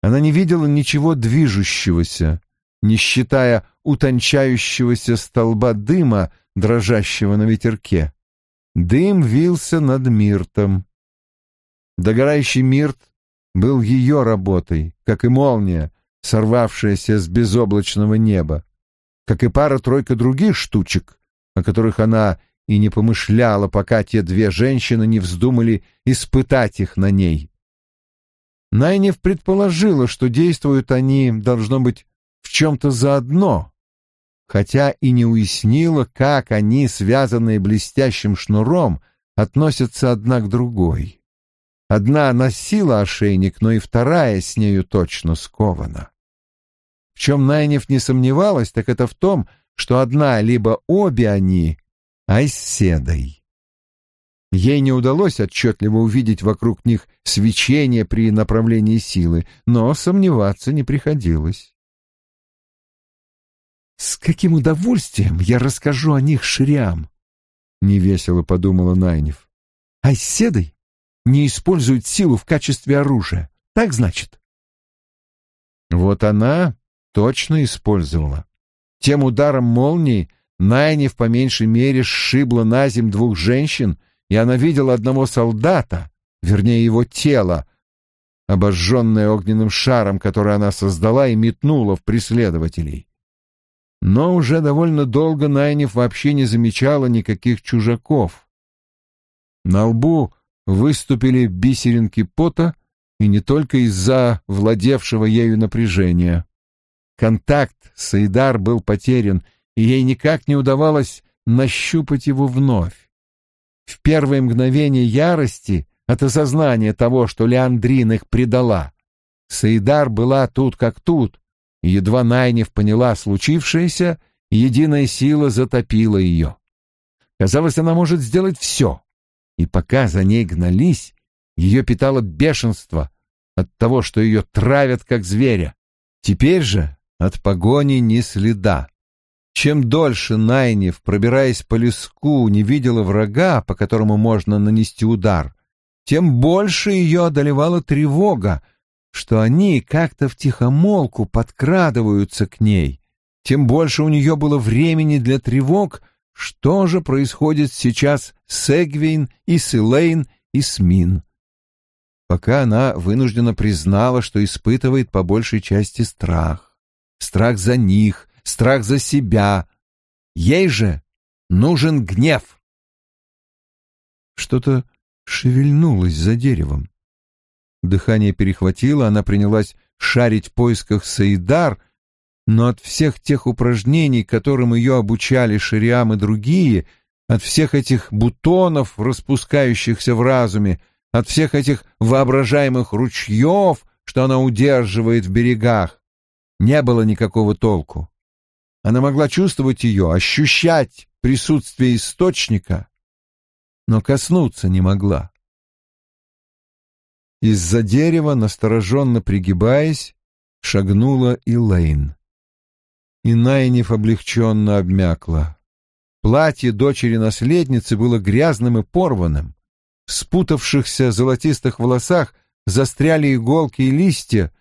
Она не видела ничего движущегося, не считая утончающегося столба дыма, дрожащего на ветерке. Дым вился над Миртом. Догорающий Мирт был ее работой, как и молния, сорвавшаяся с безоблачного неба, как и пара-тройка других штучек, о которых она и не помышляла, пока те две женщины не вздумали испытать их на ней. Найнев предположила, что действуют они, должно быть, в чем-то заодно, хотя и не уяснила, как они, связанные блестящим шнуром, относятся одна к другой. Одна носила ошейник, но и вторая с нею точно скована. В чем Найнев не сомневалась, так это в том, что одна либо обе они Айседой. Ей не удалось отчетливо увидеть вокруг них свечение при направлении силы, но сомневаться не приходилось. «С каким удовольствием я расскажу о них ширям!» — невесело подумала Найнев. «Айседой не использует силу в качестве оружия. Так значит?» Вот она точно использовала. Тем ударом молнии Найнев по меньшей мере сшибла на земь двух женщин, и она видела одного солдата, вернее его тело, обожженное огненным шаром, который она создала и метнула в преследователей. Но уже довольно долго Найнев вообще не замечала никаких чужаков. На лбу выступили бисеринки пота, и не только из-за владевшего ею напряжения. Контакт с Эйдар был потерян, и ей никак не удавалось нащупать его вновь. В первые мгновения ярости от осознания того, что Леандрин их предала, Саидар была тут как тут, едва Найнев поняла случившееся, единая сила затопила ее. Казалось, она может сделать все, и пока за ней гнались, ее питало бешенство от того, что ее травят как зверя. Теперь же от погони ни следа. Чем дольше Найнев, пробираясь по леску, не видела врага, по которому можно нанести удар, тем больше ее одолевала тревога, что они как-то втихомолку подкрадываются к ней, тем больше у нее было времени для тревог, что же происходит сейчас с Эгвин и с Элейн и с Мин пока она вынуждена признала, что испытывает по большей части страх. Страх за них, страх за себя. Ей же нужен гнев. Что-то шевельнулось за деревом. Дыхание перехватило, она принялась шарить в поисках Саидар, но от всех тех упражнений, которым ее обучали Шириам и другие, от всех этих бутонов, распускающихся в разуме, от всех этих воображаемых ручьев, что она удерживает в берегах, не было никакого толку. Она могла чувствовать ее, ощущать присутствие источника, но коснуться не могла. Из-за дерева, настороженно пригибаясь, шагнула Илэйн. И Найниф облегченно обмякла. Платье дочери-наследницы было грязным и порванным. В спутавшихся золотистых волосах застряли иголки и листья,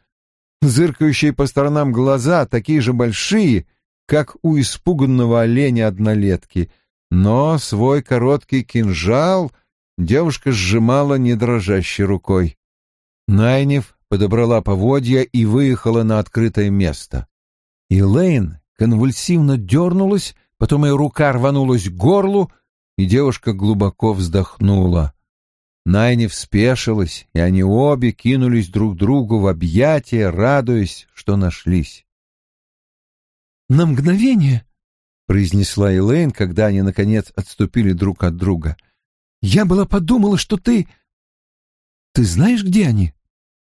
зыркающие по сторонам глаза, такие же большие, как у испуганного оленя-однолетки, но свой короткий кинжал девушка сжимала не дрожащей рукой. Найнев подобрала поводья и выехала на открытое место. Элейн конвульсивно дернулась, потом ее рука рванулась к горлу, и девушка глубоко вздохнула. Найнев спешилась, и они обе кинулись друг другу в объятия, радуясь, что нашлись. «На мгновение», — произнесла Элейн, когда они, наконец, отступили друг от друга, — «я была подумала, что ты... Ты знаешь, где они?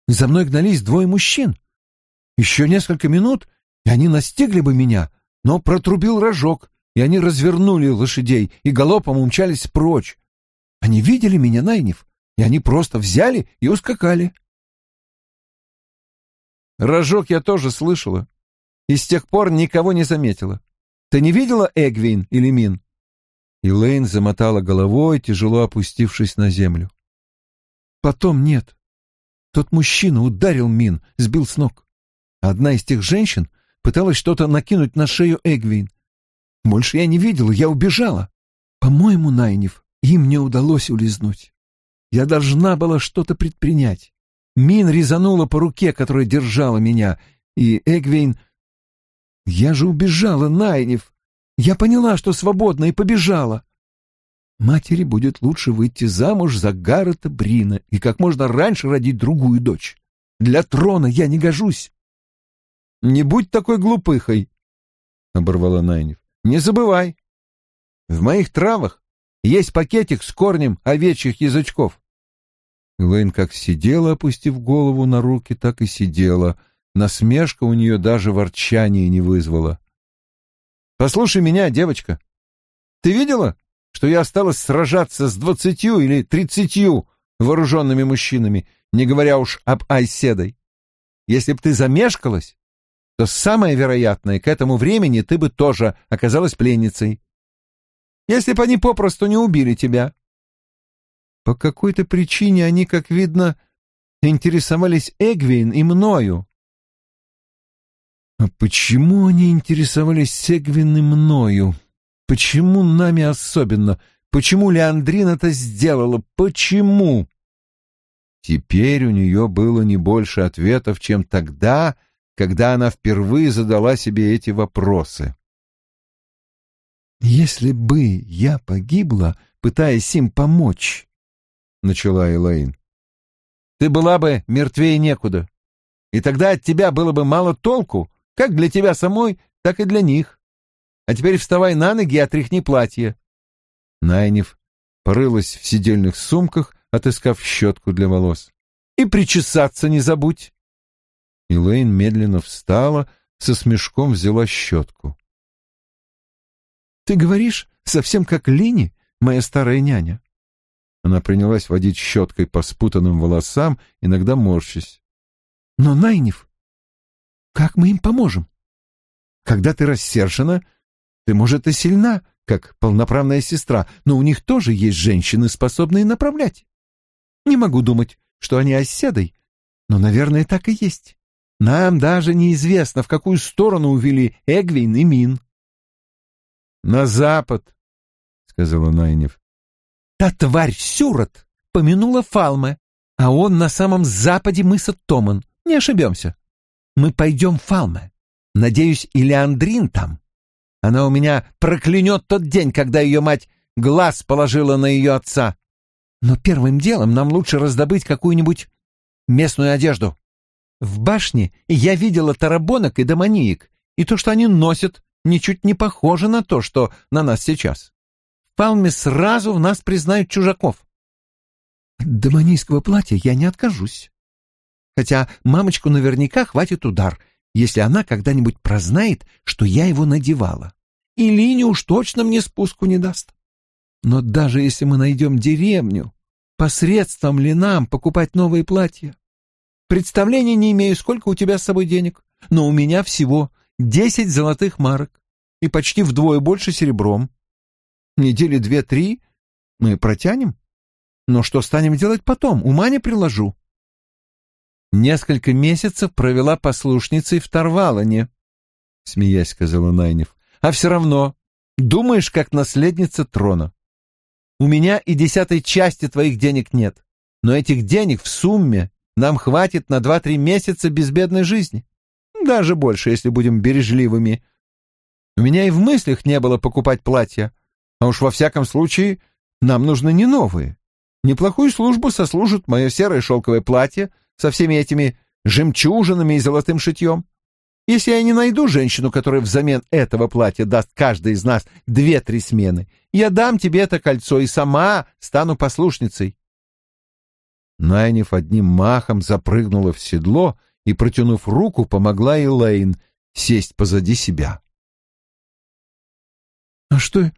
За мной гнались двое мужчин. Еще несколько минут, и они настигли бы меня, но протрубил рожок, и они развернули лошадей и галопом умчались прочь. Они видели меня, Найнев, и они просто взяли и ускакали. Рожок я тоже слышала, и с тех пор никого не заметила. Ты не видела Эгвин или Мин? Элейн замотала головой, тяжело опустившись на землю. Потом нет. Тот мужчина ударил Мин, сбил с ног. Одна из тех женщин пыталась что-то накинуть на шею Эгвин. Больше я не видела, я убежала. По-моему, Найнев, им не удалось улизнуть. Я должна была что-то предпринять. Мин резанула по руке, которая держала меня, и Эгвейн... Я же убежала, Найнев. Я поняла, что свободна, и побежала. Матери будет лучше выйти замуж за Гаррета Брина и как можно раньше родить другую дочь. Для трона я не гожусь. — Не будь такой глупыхой, — оборвала Найнев. — Не забывай. В моих травах есть пакетик с корнем овечьих язычков. Лэйн как сидела, опустив голову на руки, так и сидела. Насмешка у нее даже ворчания не вызвала. Послушай меня, девочка. Ты видела, что я осталась сражаться с двадцатью или тридцатью вооруженными мужчинами, не говоря уж об Айседой? Если б ты замешкалась, то самое вероятное, к этому времени ты бы тоже оказалась пленницей. Если бы они попросту не убили тебя. По какой-то причине они, как видно, интересовались Эгвин и мною. А почему они интересовались Эгвин и мною? Почему нами особенно? Почему Леандрин это сделала? Почему? Теперь у нее было не больше ответов, чем тогда, когда она впервые задала себе эти вопросы. «Если бы я погибла, пытаясь им помочь», — начала Элейн, — «ты была бы мертвее некуда, и тогда от тебя было бы мало толку, как для тебя самой, так и для них. А теперь вставай на ноги и отряхни платье». Найнев порылась в сидельных сумках, отыскав щетку для волос. «И причесаться не забудь». Элейн медленно встала, со смешком взяла щетку. «Ты говоришь, совсем как Лини, моя старая няня?» Она принялась водить щеткой по спутанным волосам, иногда морщась. «Но, Найнев, как мы им поможем? Когда ты рассержена, ты, может, и сильна, как полноправная сестра, но у них тоже есть женщины, способные направлять. Не могу думать, что они оседой, но, наверное, так и есть. Нам даже неизвестно, в какую сторону увели Эгвин и Мин. «На запад», — сказала Найнев. «Та тварь Сюрот помянула Фалме, а он на самом западе мыса Томан. Не ошибемся. Мы пойдем в Фалме. Надеюсь, и Леандрин там. Она у меня проклянет тот день, когда ее мать глаз положила на ее отца. Но первым делом нам лучше раздобыть какую-нибудь местную одежду. В башне я видела тарабонок и домониек, и то, что они носят, ничуть не похоже на то, что на нас сейчас. В Палме сразу в нас признают чужаков. От домонийского платья я не откажусь. Хотя мамочку наверняка хватит удар, если она когда-нибудь прознает, что я его надевала. И Лине уж точно мне спуску не даст. Но даже если мы найдем деревню, посредством ли нам покупать новые платья? Представления не имею, сколько у тебя с собой денег, но у меня всего десять золотых марок и почти вдвое больше серебром. Недели две-три мы протянем. Но что станем делать потом? Ума не приложу. Несколько месяцев провела послушницей в Тарвалане, — смеясь сказала Найнев. А все равно думаешь, как наследница трона. У меня и десятой части твоих денег нет, но этих денег в сумме нам хватит на два-три месяца безбедной жизни. Даже больше, если будем бережливыми. У меня и в мыслях не было покупать платья, а уж во всяком случае нам нужны не новые. Неплохую службу сослужит мое серое шелковое платье со всеми этими жемчужинами и золотым шитьем. Если я не найду женщину, которая взамен этого платья даст каждой из нас две-три смены, я дам тебе это кольцо и сама стану послушницей. Найниф одним махом запрыгнула в седло и, протянув руку, помогла Элейн сесть позади себя. — А что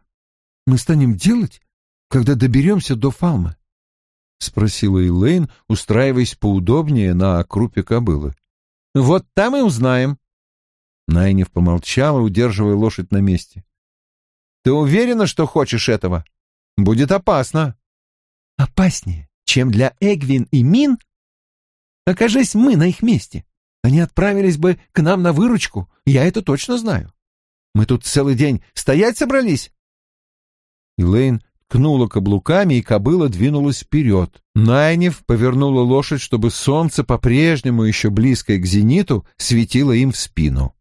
мы станем делать, когда доберемся до Фалмы? — спросила Элейн, устраиваясь поудобнее на крупе кобылы. — Вот там и узнаем. Найнев помолчала, удерживая лошадь на месте. — Ты уверена, что хочешь этого? Будет опасно. — Опаснее, чем для Эгвин и Мин? Окажись мы на их месте. Они отправились бы к нам на выручку, я это точно знаю. Мы тут целый день стоять собрались. Элейн ткнула каблуками, и кобыла двинулась вперед. Найнев повернула лошадь, чтобы солнце, по-прежнему еще близкое к зениту, светило им в спину.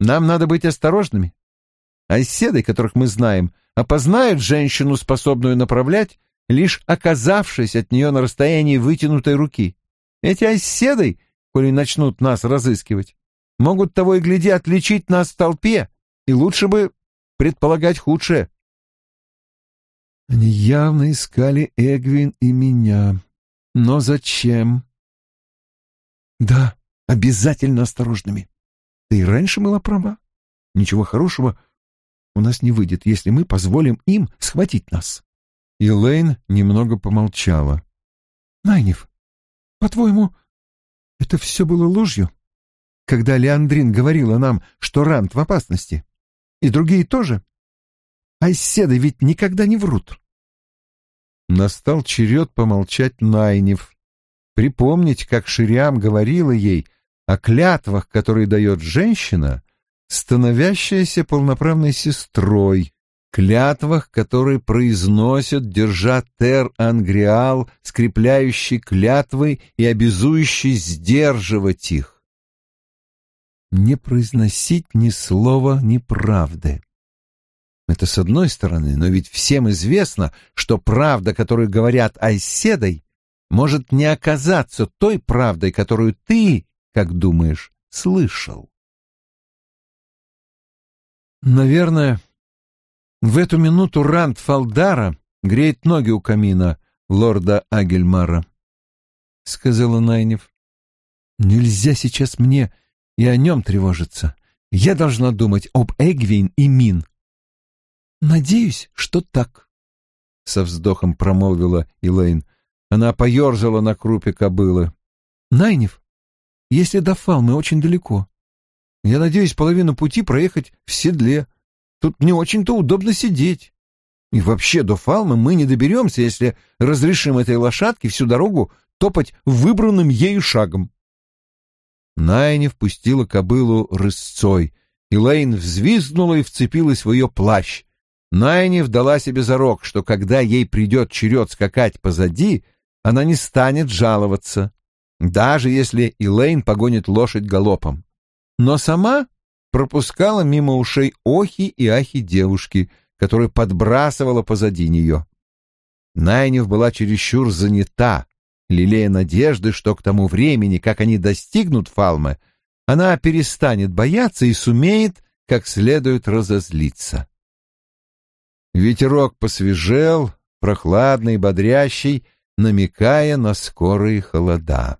«Нам надо быть осторожными. Оседы, которых мы знаем, опознают женщину, способную направлять, лишь оказавшись от нее на расстоянии вытянутой руки. Эти оседы, коли начнут нас разыскивать, могут того и гляди отличить нас в толпе, и лучше бы предполагать худшее. Они явно искали Эгвин и меня. Но зачем? Да, обязательно осторожными. Ты и раньше была права. ничего хорошего у нас не выйдет, если мы позволим им схватить нас. Элейн немного помолчала. Найнев, по-твоему, это все было ложью? Когда Леандрин говорила нам, что Рант в опасности. И другие тоже. Айседы ведь никогда не врут. Настал черед помолчать Найнев. Припомнить, как Шириам говорила ей о клятвах, которые дает женщина, становящаяся полноправной сестрой, клятвах, которые произносят, держа тер-ангриал, скрепляющий клятвы и обязующий сдерживать их. Не произносить ни слова неправды. Это с одной стороны, но ведь всем известно, что правда, которую говорят Айседой, может не оказаться той правдой, которую ты, как думаешь, слышал. Наверное, в эту минуту Ранд Фалдара греет ноги у камина лорда Агельмара, — сказала Найнев. Нельзя сейчас мне и о нем тревожиться. Я должна думать об Эгвин и Мин. Надеюсь, что так, — со вздохом промолвила Элейн. Она поерзала на крупе кобылы. Найнев, если до Фалмы очень далеко, я надеюсь половину пути проехать в седле. Тут не очень-то удобно сидеть. И вообще до Фалмы мы не доберемся, если разрешим этой лошадке всю дорогу топать выбранным ею шагом. Найни впустила кобылу рысцой, и Лейн взвизгнула и вцепилась в ее плащ. Найни дала себе зарок, что когда ей придет черед скакать позади, она не станет жаловаться, даже если Элейн погонит лошадь галопом но сама пропускала мимо ушей охи и ахи девушки, которая подбрасывала позади нее. Найнев была чересчур занята, лелея надежды, что к тому времени, как они достигнут Фалмы, она перестанет бояться и сумеет как следует разозлиться. Ветерок посвежел, прохладный, бодрящий, намекая на скорые холода.